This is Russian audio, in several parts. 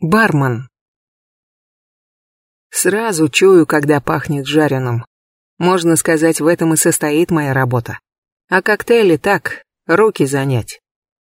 Бармен. Сразу чую, когда пахнет жареным. Можно сказать, в этом и состоит моя работа. А коктейли так, руки занять.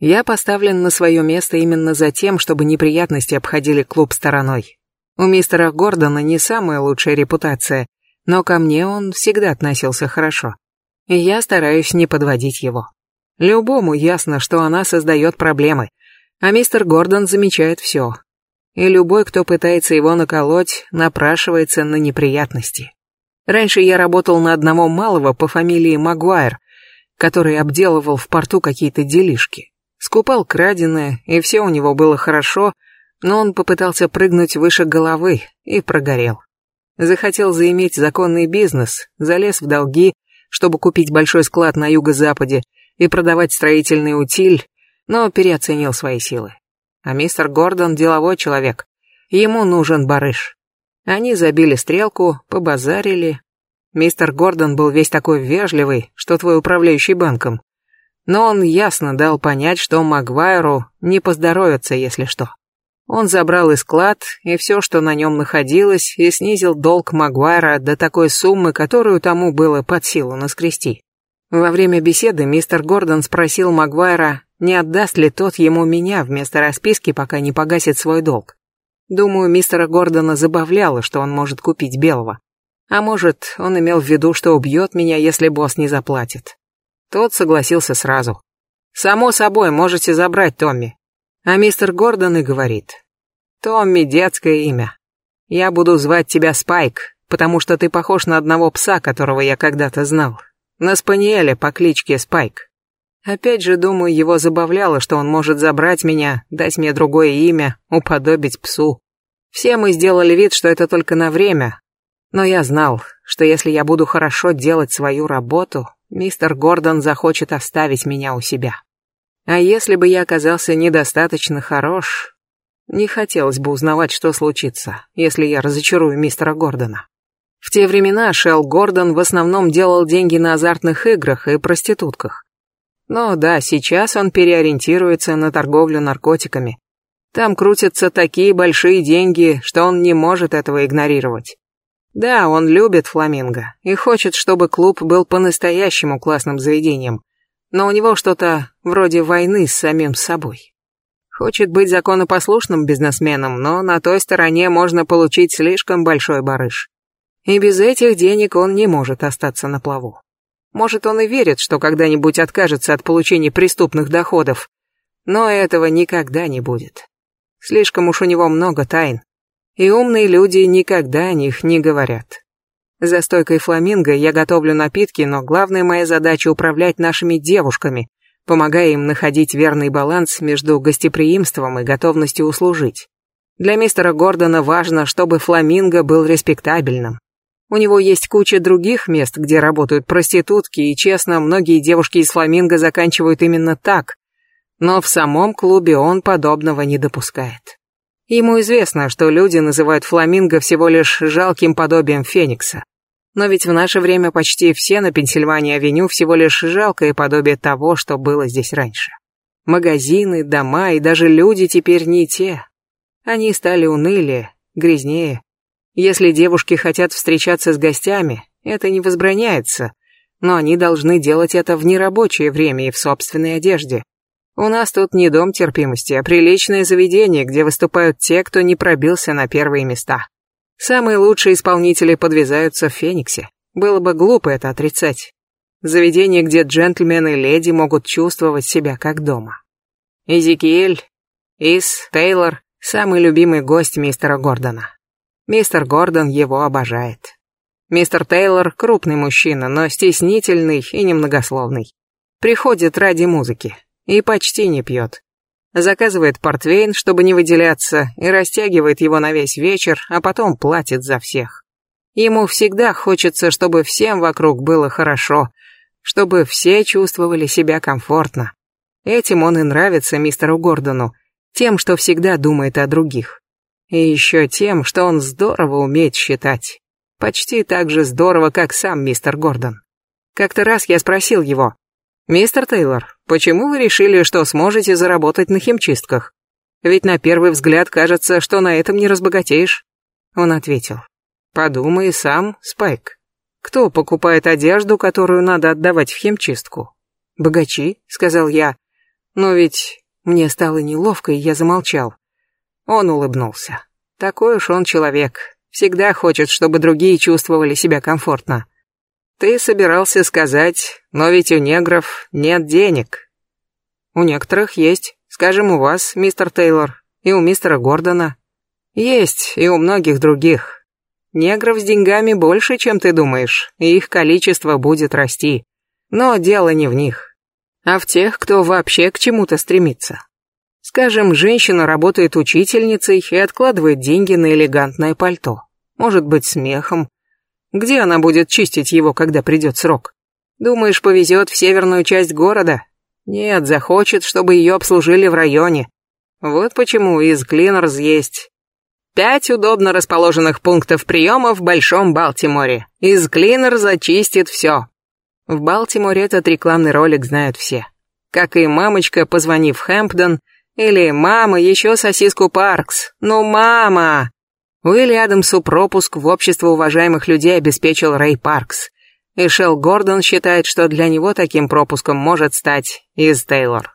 Я поставлен на свое место именно за тем, чтобы неприятности обходили клуб стороной. У мистера Гордона не самая лучшая репутация, но ко мне он всегда относился хорошо. И я стараюсь не подводить его. Любому ясно, что она создает проблемы, а мистер Гордон замечает все, и любой, кто пытается его наколоть, напрашивается на неприятности. Раньше я работал на одного малого по фамилии Магуайр, который обделывал в порту какие-то делишки. Скупал краденое, и все у него было хорошо, но он попытался прыгнуть выше головы и прогорел. Захотел заиметь законный бизнес, залез в долги, чтобы купить большой склад на юго-западе и продавать строительный утиль, но переоценил свои силы. А мистер Гордон деловой человек. Ему нужен барыш. Они забили стрелку, побазарили. Мистер Гордон был весь такой вежливый, что твой управляющий банком. Но он ясно дал понять, что Магуайру не поздоровится, если что. Он забрал и склад, и все, что на нем находилось, и снизил долг Магуайра до такой суммы, которую тому было под силу наскрести. Во время беседы мистер Гордон спросил Магуайра, не отдаст ли тот ему меня вместо расписки, пока не погасит свой долг. Думаю, мистера Гордона забавляло, что он может купить белого. А может, он имел в виду, что убьет меня, если босс не заплатит. Тот согласился сразу. «Само собой, можете забрать Томми». А мистер Гордон и говорит. «Томми — детское имя. Я буду звать тебя Спайк, потому что ты похож на одного пса, которого я когда-то знал. На спаниеле по кличке Спайк. Опять же, думаю, его забавляло, что он может забрать меня, дать мне другое имя, уподобить псу. Все мы сделали вид, что это только на время. Но я знал, что если я буду хорошо делать свою работу, мистер Гордон захочет оставить меня у себя. А если бы я оказался недостаточно хорош, не хотелось бы узнавать, что случится, если я разочарую мистера Гордона. В те времена Шелл Гордон в основном делал деньги на азартных играх и проститутках. Но да, сейчас он переориентируется на торговлю наркотиками. Там крутятся такие большие деньги, что он не может этого игнорировать. Да, он любит фламинго и хочет, чтобы клуб был по-настоящему классным заведением, но у него что-то вроде войны с самим собой. Хочет быть законопослушным бизнесменом, но на той стороне можно получить слишком большой барыш. И без этих денег он не может остаться на плаву. Может, он и верит, что когда-нибудь откажется от получения преступных доходов, но этого никогда не будет. Слишком уж у него много тайн, и умные люди никогда о них не говорят. За стойкой фламинго я готовлю напитки, но главная моя задача управлять нашими девушками, помогая им находить верный баланс между гостеприимством и готовностью услужить. Для мистера Гордона важно, чтобы фламинго был респектабельным. У него есть куча других мест, где работают проститутки, и, честно, многие девушки из Фламинго заканчивают именно так. Но в самом клубе он подобного не допускает. Ему известно, что люди называют Фламинго всего лишь жалким подобием Феникса. Но ведь в наше время почти все на Пенсильвании-авеню всего лишь жалкое подобие того, что было здесь раньше. Магазины, дома и даже люди теперь не те. Они стали унылее, грязнее, если девушки хотят встречаться с гостями, это не возбраняется, но они должны делать это в нерабочее время и в собственной одежде. У нас тут не дом терпимости, а приличное заведение, где выступают те, кто не пробился на первые места. Самые лучшие исполнители подвязаются в Фениксе. Было бы глупо это отрицать. Заведение, где джентльмены и леди могут чувствовать себя как дома. Изикиэль, Ис, Тейлор – самый любимый гость мистера Гордона. Мистер Гордон его обожает. Мистер Тейлор крупный мужчина, но стеснительный и немногословный. Приходит ради музыки и почти не пьет. Заказывает портвейн, чтобы не выделяться, и растягивает его на весь вечер, а потом платит за всех. Ему всегда хочется, чтобы всем вокруг было хорошо, чтобы все чувствовали себя комфортно. Этим он и нравится мистеру Гордону, тем, что всегда думает о других. И еще тем, что он здорово умеет считать. Почти так же здорово, как сам мистер Гордон. Как-то раз я спросил его, «Мистер Тейлор, почему вы решили, что сможете заработать на химчистках?» Ведь на первый взгляд кажется, что на этом не разбогатеешь. Он ответил. Подумай сам, Спайк. Кто покупает одежду, которую надо отдавать в химчистку? Богачи, сказал я. Но ведь мне стало неловко, и я замолчал. Он улыбнулся. Такой уж он человек. Всегда хочет, чтобы другие чувствовали себя комфортно. Ты собирался сказать, но ведь у негров нет денег. У некоторых есть, скажем, у вас, мистер Тейлор, и у мистера Гордона. Есть, и у многих других. Негров с деньгами больше, чем ты думаешь, и их количество будет расти. Но дело не в них, а в тех, кто вообще к чему-то стремится. Скажем, женщина работает учительницей и откладывает деньги на элегантное пальто. Может быть, смехом. Где она будет чистить его, когда придет срок? Думаешь, повезет в северную часть города? Нет, захочет, чтобы ее обслужили в районе. Вот почему из Клинерс есть. Пять удобно расположенных пунктов приема в Большом Балтиморе. Из Клинер зачистит все. В Балтиморе этот рекламный ролик знают все. Как и мамочка, позвонив Хэмпдон, или «Мама, еще сосиску Паркс». «Ну, мама!» Уилли Адамсу пропуск в общество уважаемых людей обеспечил Рэй Паркс. И Шелл Гордон считает, что для него таким пропуском может стать Из Тейлор.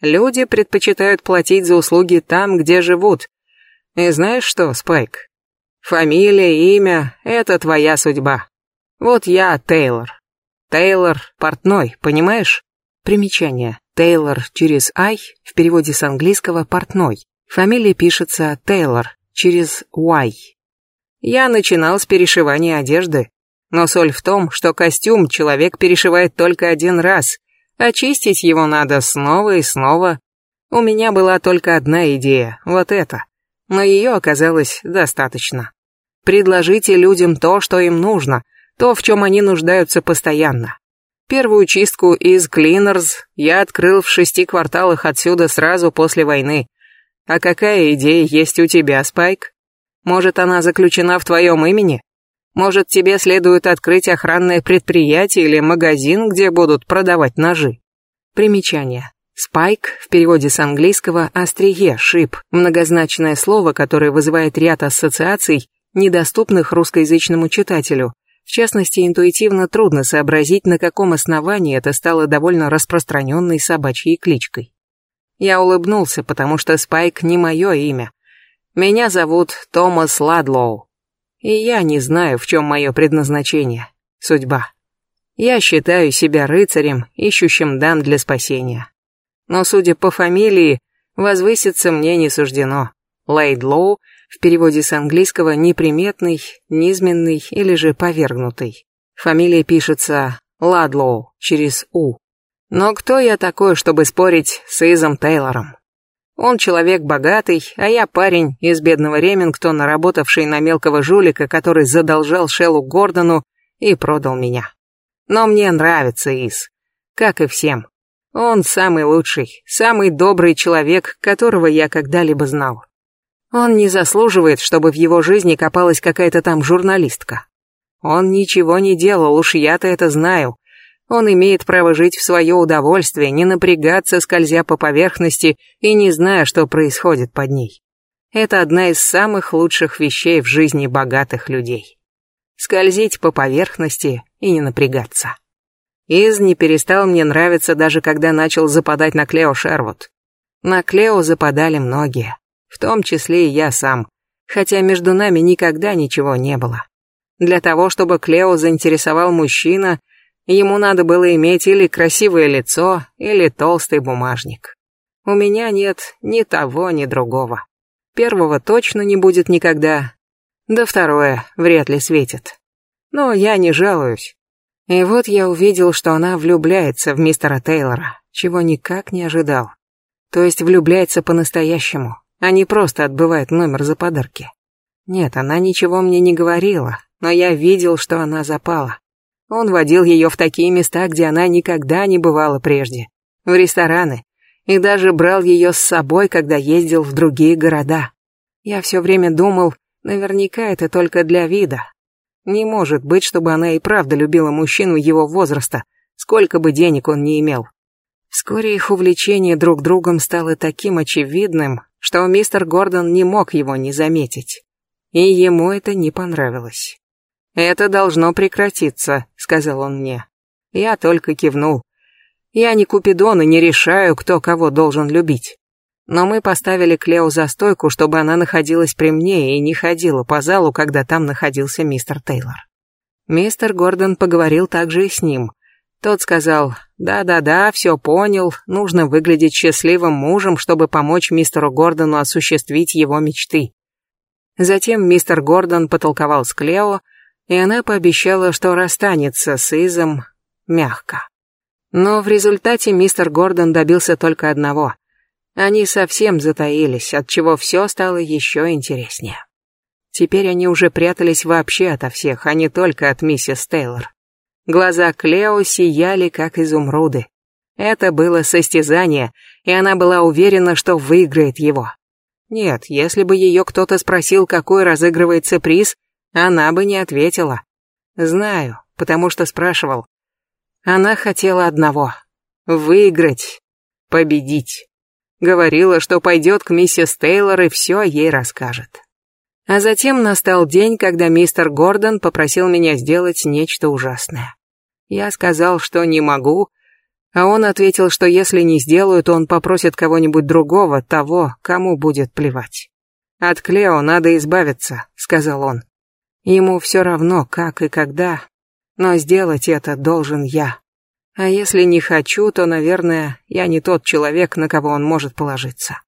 Люди предпочитают платить за услуги там, где живут. И знаешь что, Спайк? Фамилия, имя — это твоя судьба. Вот я Тейлор. Тейлор портной, понимаешь? Примечание. Тейлор через «ай» в переводе с английского «портной». Фамилия пишется Тейлор через «y». Я начинал с перешивания одежды, но соль в том, что костюм человек перешивает только один раз, а чистить его надо снова и снова. У меня была только одна идея, вот эта, но ее оказалось достаточно. Предложите людям то, что им нужно, то, в чем они нуждаются постоянно. Первую чистку из Cleaners я открыл в шести кварталах отсюда сразу после войны. А какая идея есть у тебя, Спайк? Может, она заключена в твоем имени? Может, тебе следует открыть охранное предприятие или магазин, где будут продавать ножи? Примечание. Спайк в переводе с английского «острие», «шип», многозначное слово, которое вызывает ряд ассоциаций, недоступных русскоязычному читателю, в частности, интуитивно трудно сообразить, на каком основании это стало довольно распространенной собачьей кличкой. Я улыбнулся, потому что Спайк не мое имя. Меня зовут Томас Ладлоу. И я не знаю, в чем мое предназначение, судьба. Я считаю себя рыцарем, ищущим дан для спасения. Но, судя по фамилии, возвыситься мне не суждено. Лейдлоу — в переводе с английского неприметный, низменный или же повергнутый. Фамилия пишется Ладлоу через У. Но кто я такой, чтобы спорить с Изом Тейлором? Он человек богатый, а я парень из бедного Ремингтона, работавший на мелкого жулика, который задолжал Шеллу Гордону и продал меня. Но мне нравится Из, как и всем. Он самый лучший, самый добрый человек, которого я когда-либо знал. Он не заслуживает, чтобы в его жизни копалась какая-то там журналистка. Он ничего не делал, уж я-то это знаю. Он имеет право жить в свое удовольствие, не напрягаться, скользя по поверхности и не зная, что происходит под ней. Это одна из самых лучших вещей в жизни богатых людей. Скользить по поверхности и не напрягаться. Из не перестал мне нравиться даже когда начал западать на Клео Шервуд. На Клео западали многие в том числе и я сам, хотя между нами никогда ничего не было. Для того, чтобы Клео заинтересовал мужчина, ему надо было иметь или красивое лицо, или толстый бумажник. У меня нет ни того, ни другого. Первого точно не будет никогда, да второе вряд ли светит. Но я не жалуюсь. И вот я увидел, что она влюбляется в мистера Тейлора, чего никак не ожидал. То есть влюбляется по-настоящему а не просто отбывает номер за подарки. Нет, она ничего мне не говорила, но я видел, что она запала. Он водил ее в такие места, где она никогда не бывала прежде, в рестораны, и даже брал ее с собой, когда ездил в другие города. Я все время думал, наверняка это только для вида. Не может быть, чтобы она и правда любила мужчину его возраста, сколько бы денег он ни имел. Вскоре их увлечение друг другом стало таким очевидным, что мистер Гордон не мог его не заметить. И ему это не понравилось. «Это должно прекратиться», — сказал он мне. Я только кивнул. Я не Купидон и не решаю, кто кого должен любить. Но мы поставили Клео за стойку, чтобы она находилась при мне и не ходила по залу, когда там находился мистер Тейлор. Мистер Гордон поговорил также и с ним. Тот сказал, да-да-да, все понял, нужно выглядеть счастливым мужем, чтобы помочь мистеру Гордону осуществить его мечты. Затем мистер Гордон потолковал с Клео, и она пообещала, что расстанется с Изом мягко. Но в результате мистер Гордон добился только одного. Они совсем затаились, отчего все стало еще интереснее. Теперь они уже прятались вообще ото всех, а не только от миссис Тейлор. Глаза Клео сияли, как изумруды. Это было состязание, и она была уверена, что выиграет его. Нет, если бы ее кто-то спросил, какой разыгрывается приз, она бы не ответила. Знаю, потому что спрашивал. Она хотела одного — выиграть, победить. Говорила, что пойдет к миссис Тейлор и все ей расскажет. А затем настал день, когда мистер Гордон попросил меня сделать нечто ужасное. Я сказал, что не могу, а он ответил, что если не сделаю, то он попросит кого-нибудь другого, того, кому будет плевать. «От Клео надо избавиться», — сказал он. Ему все равно, как и когда, но сделать это должен я. А если не хочу, то, наверное, я не тот человек, на кого он может положиться.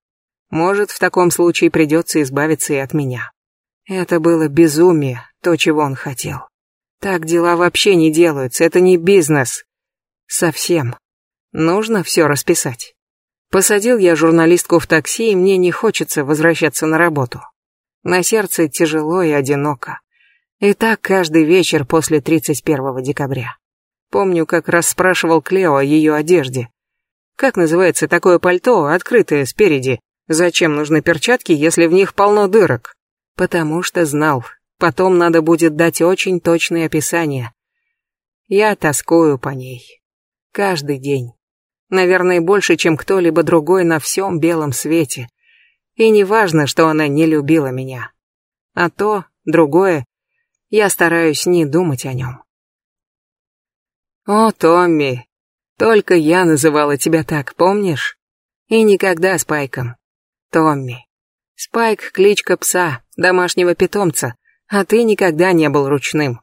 Может, в таком случае придется избавиться и от меня. Это было безумие, то, чего он хотел. Так дела вообще не делаются, это не бизнес. Совсем. Нужно все расписать. Посадил я журналистку в такси, и мне не хочется возвращаться на работу. На сердце тяжело и одиноко. И так каждый вечер после 31 декабря. Помню, как расспрашивал Клео о ее одежде. Как называется такое пальто, открытое спереди? Зачем нужны перчатки, если в них полно дырок? Потому что знал, потом надо будет дать очень точные описания. Я тоскую по ней. Каждый день. Наверное, больше, чем кто-либо другой на всем белом свете. И не важно, что она не любила меня. А то, другое, я стараюсь не думать о нем. О, Томми, только я называла тебя так, помнишь? И никогда Спайком. Томми. Спайк — кличка пса, домашнего питомца, а ты никогда не был ручным.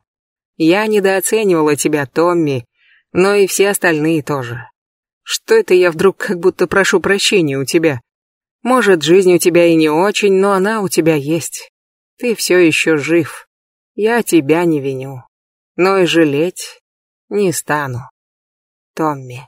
Я недооценивала тебя, Томми, но и все остальные тоже. Что это я вдруг как будто прошу прощения у тебя? Может, жизнь у тебя и не очень, но она у тебя есть. Ты все еще жив. Я тебя не виню, но и жалеть не стану. Томми.